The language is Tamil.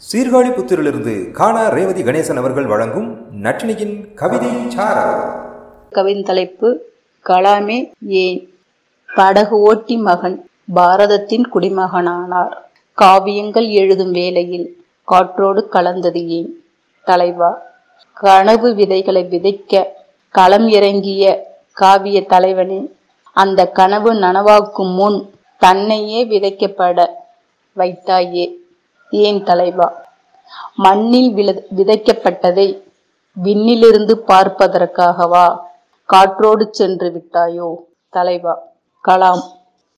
சீர்காழி புத்திரிலிருந்து காணா ரேவதி கணேசன் அவர்கள் வழங்கும் நட்டினியின் கவிதை கவின் தலைப்பு கலாமே ஏன்? படகு ஓட்டி மகன் பாரதத்தின் குடிமகனானார். காவியங்கள் எழுதும் வேளையில் காற்றோடு கலந்தது ஏன்? தலைவா கனவு விதைகளை விதைக்க களம் இறங்கிய காவிய தலைவனே அந்த கனவு நனவாக்கும் முன் தன்னையே விதைக்கப்பட வைத்தாயே. ஏன் தலைவா? மண்ணில் விதைக்கப்பட்டதை விண்ணிலிருந்து பார்ப்பதற்காகவா? காற்றோடு சென்று விட்டாயோ? தலைவா கலாம்